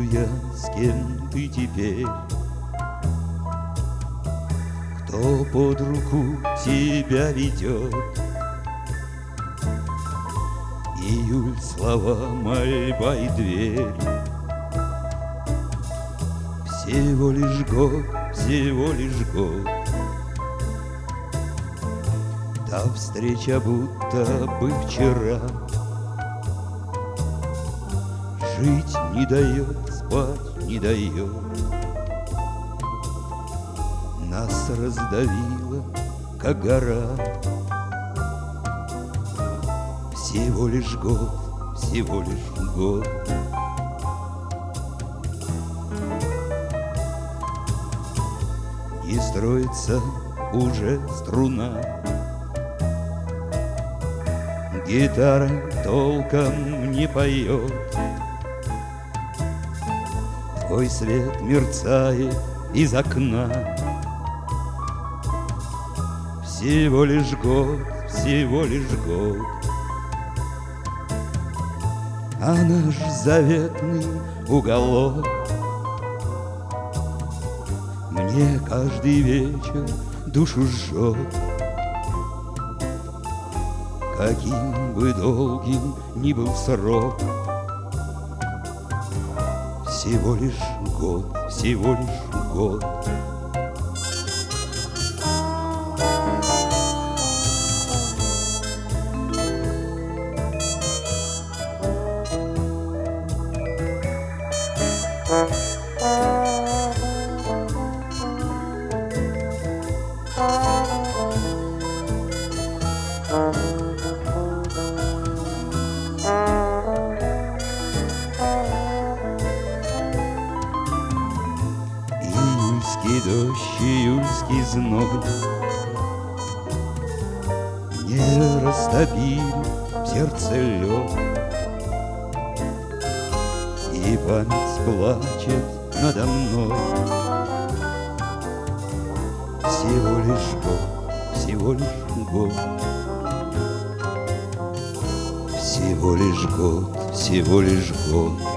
я, с кем ты теперь? Кто под руку тебя ведет? Июль, слова, мольба и дверь Всего лишь год, всего лишь год Та встреча будто бы вчера Жить не дает, спать не дает. Нас раздавило, как гора. Всего лишь год, всего лишь год. Не строится уже струна. Гитара толком не поет Твой свет мерцает из окна. Всего лишь год, всего лишь год. А наш заветный уголок. Мне каждый вечер душу жжет. Каким бы долгим ни был срок Всего лишь год, всего лишь год Июльский дождь, июльский зной. Не растопили в сердце лед И память плачет надо мной. Всего лишь год, всего лишь год. Всего лишь год, всего лишь год